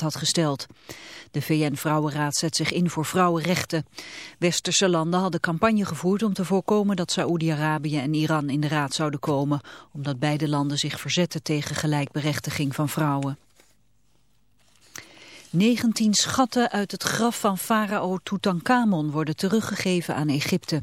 had gesteld. De VN-vrouwenraad zet zich in voor vrouwenrechten. Westerse landen hadden campagne gevoerd om te voorkomen dat Saoedi-Arabië en Iran in de raad zouden komen, omdat beide landen zich verzetten tegen gelijkberechtiging van vrouwen. 19 schatten uit het graf van farao Tutankhamon worden teruggegeven aan Egypte.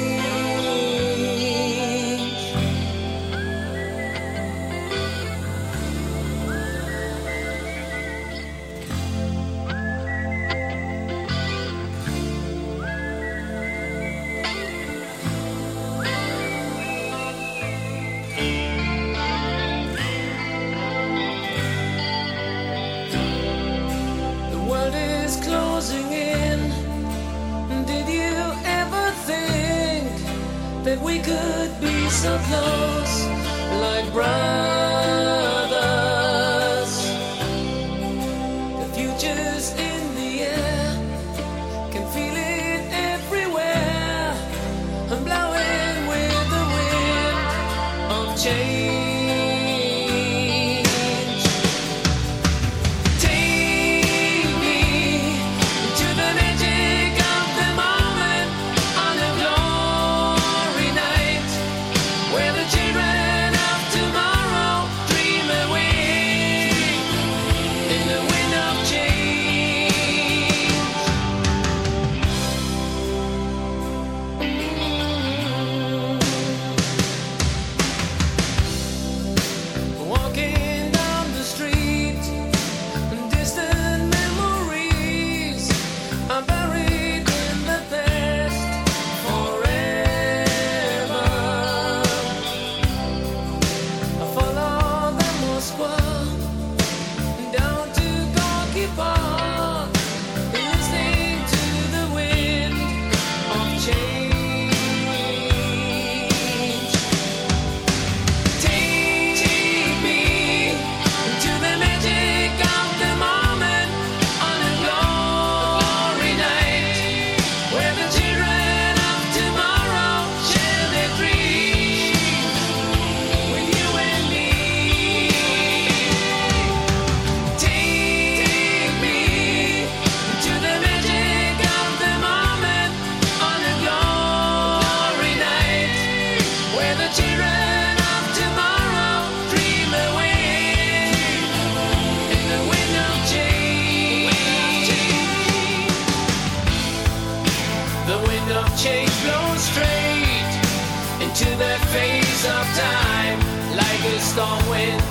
lost on wind.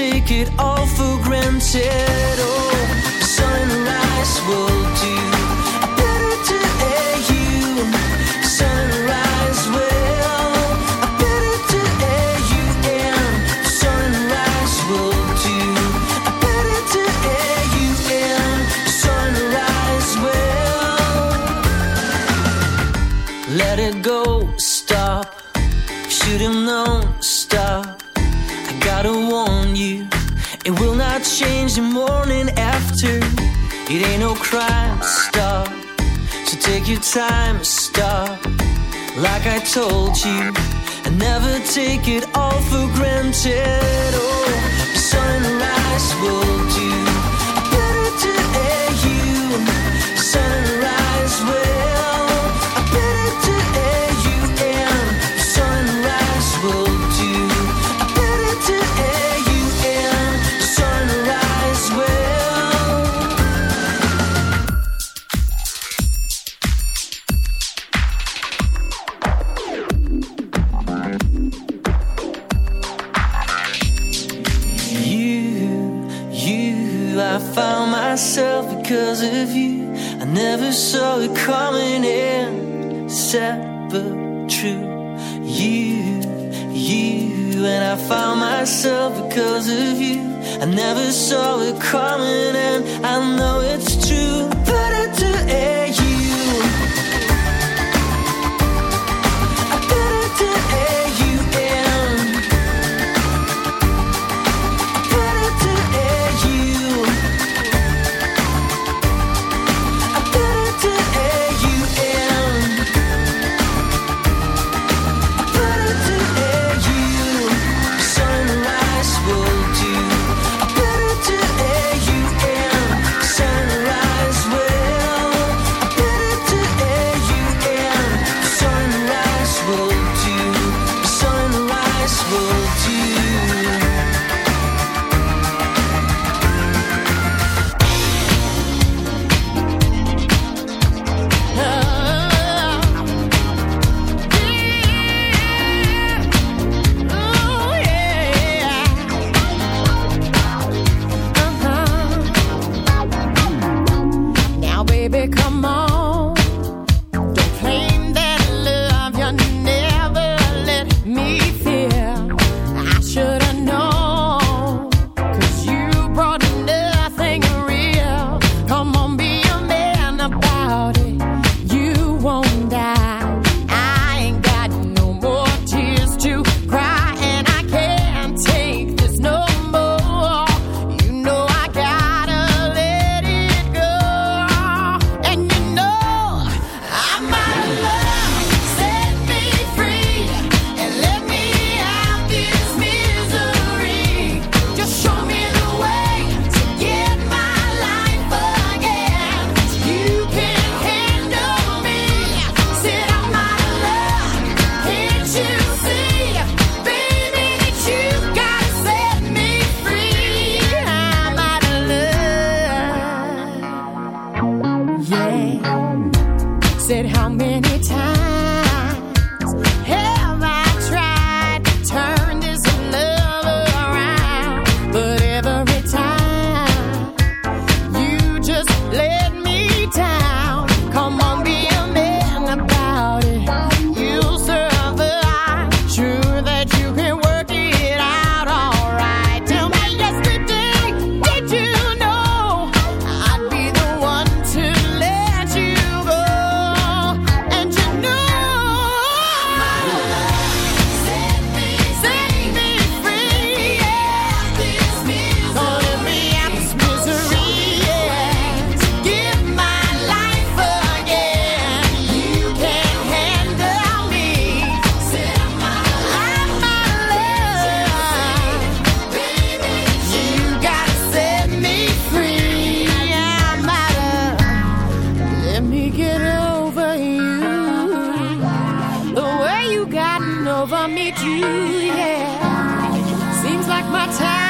take it all for granted. time stop Like I told you, I never take it all for granted. Oh, sunrise will do. get over you the way you gotten over me too. Yeah, seems like my time.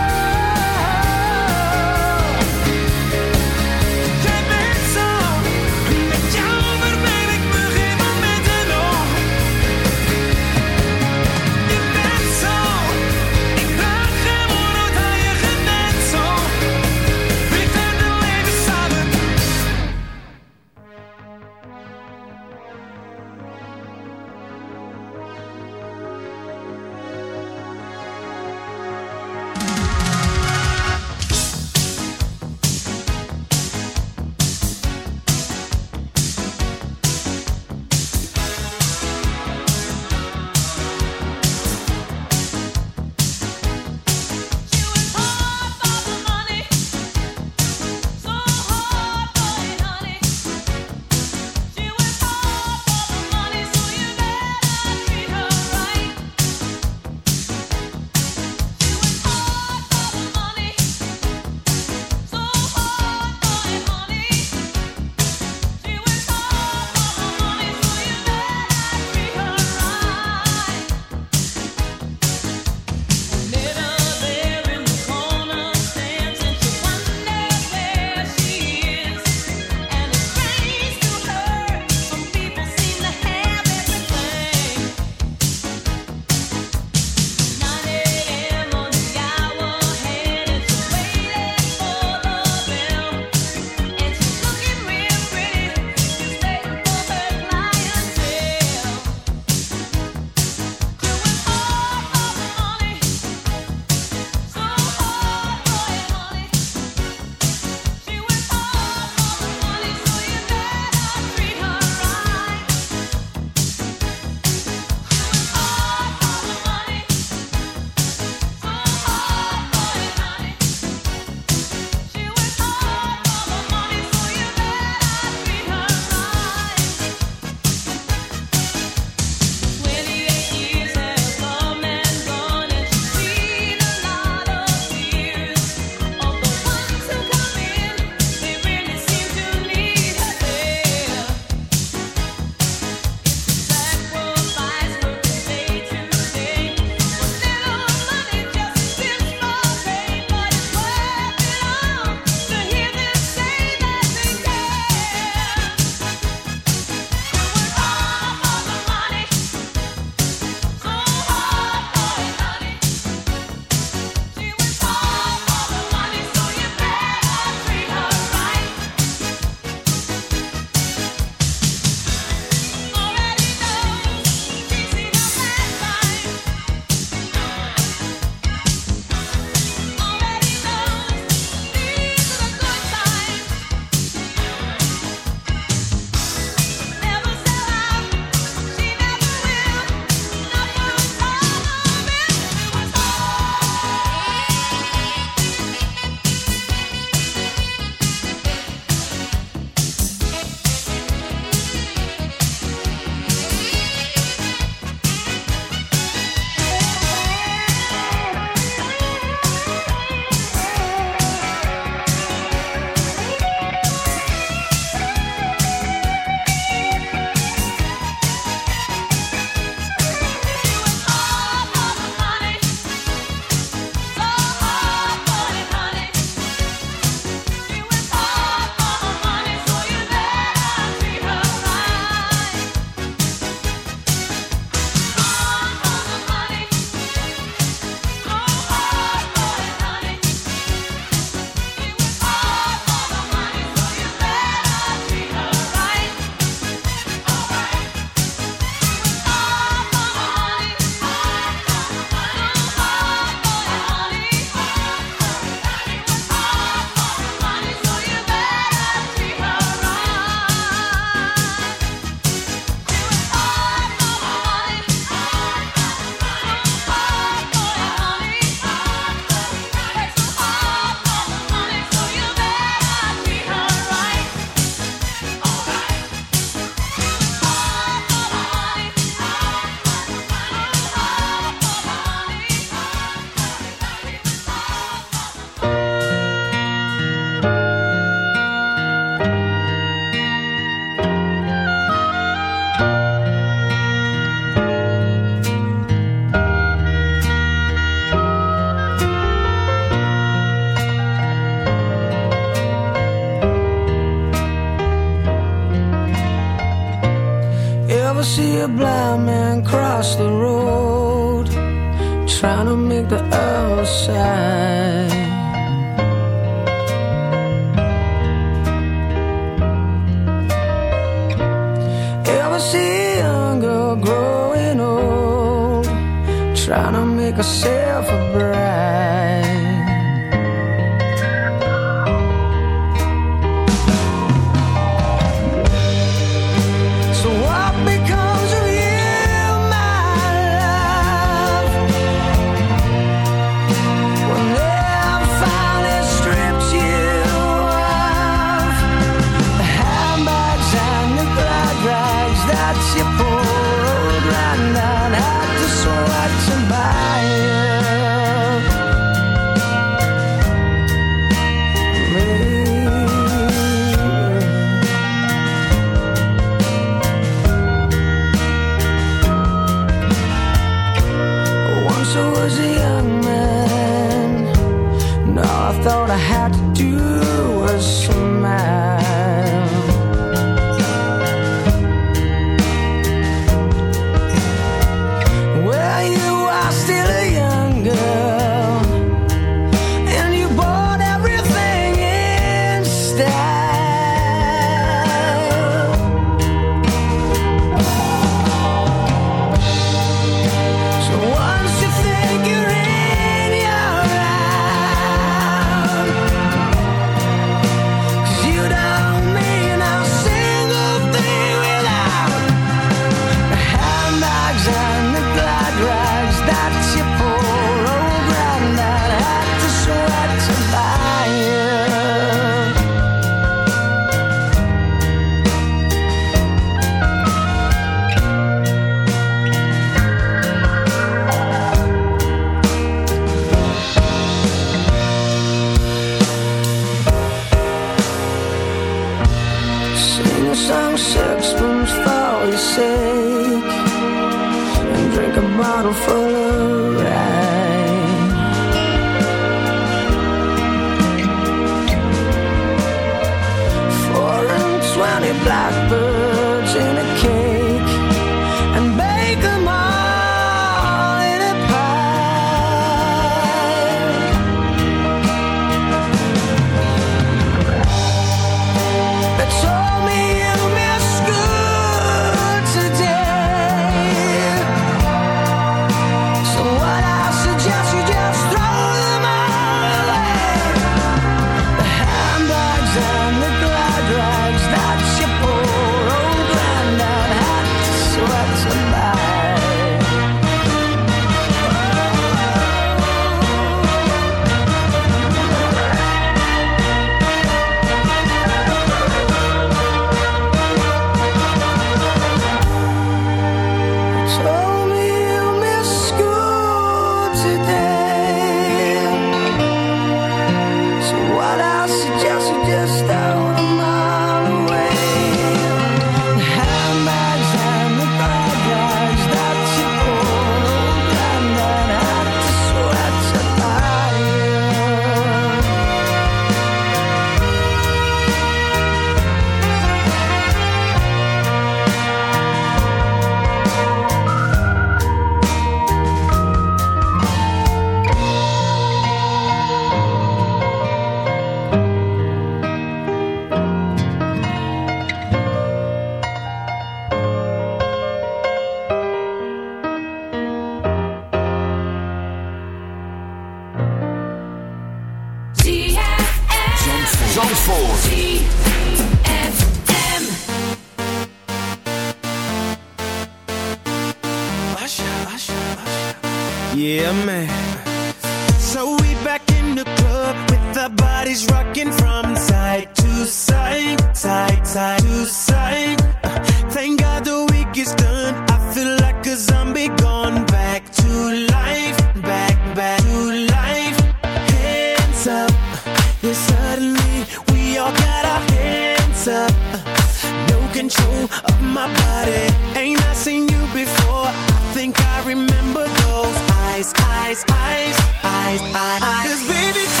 think I remember those eyes, eyes, eyes, eyes, eyes. Cause baby,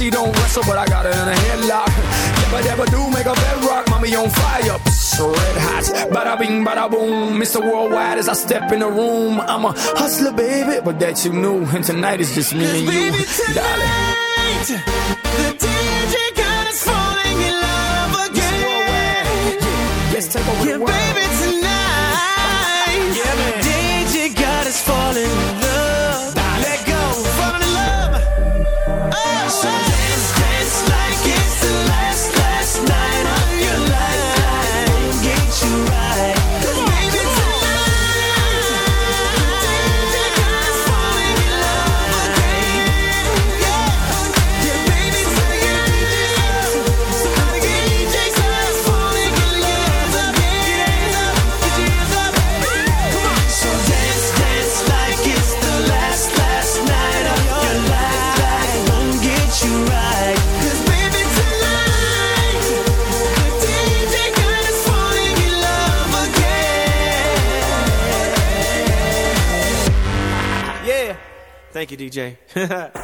She don't wrestle, but I got her in a headlock. Never, never do make a bedrock. Mommy on fire, Psst, red hot. Bada bing, bada boom. Mr. Worldwide as I step in the room. I'm a hustler, baby, but that you knew. And tonight is just me and you, tonight, darling. The DJ God is falling in love again. Mr. Worldwide, Let's take over yeah, the world. Thank you, DJ.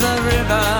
the river.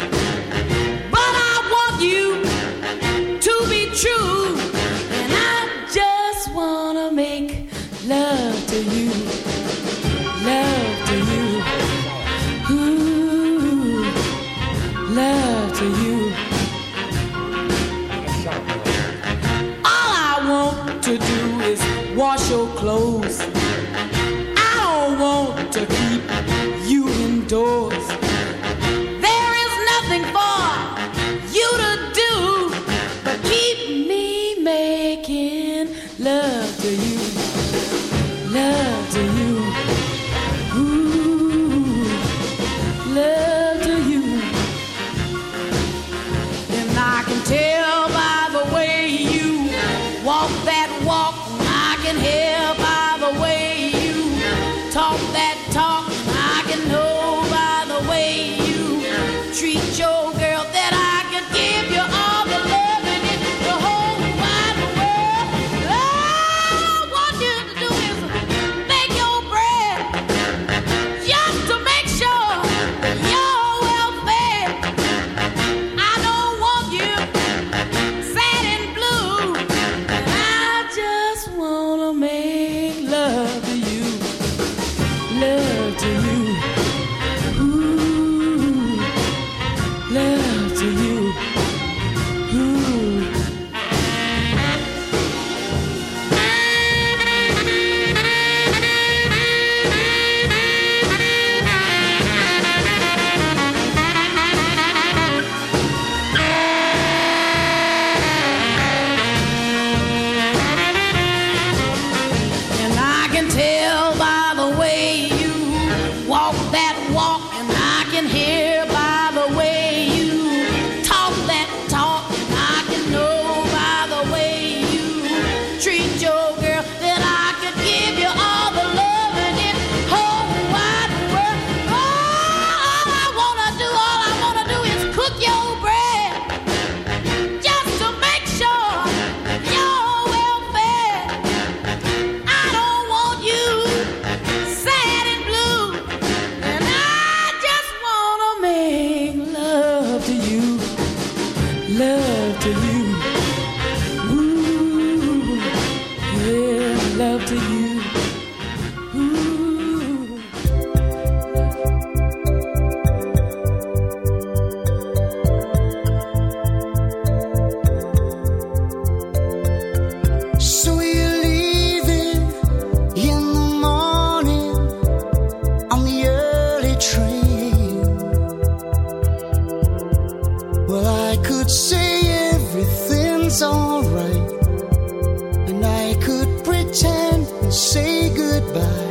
say goodbye.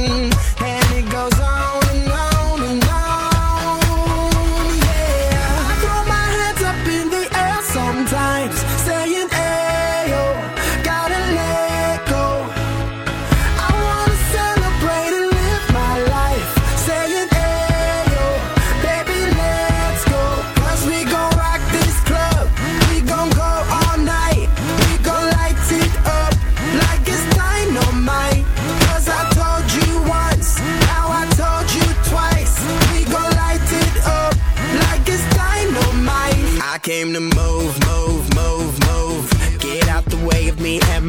And it goes on.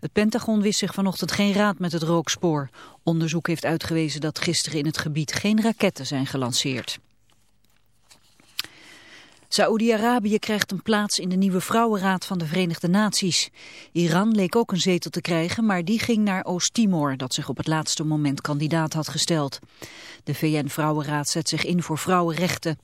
Het Pentagon wist zich vanochtend geen raad met het rookspoor. Onderzoek heeft uitgewezen dat gisteren in het gebied geen raketten zijn gelanceerd. Saoedi-Arabië krijgt een plaats in de nieuwe Vrouwenraad van de Verenigde Naties. Iran leek ook een zetel te krijgen, maar die ging naar Oost-Timor, dat zich op het laatste moment kandidaat had gesteld. De VN-Vrouwenraad zet zich in voor vrouwenrechten.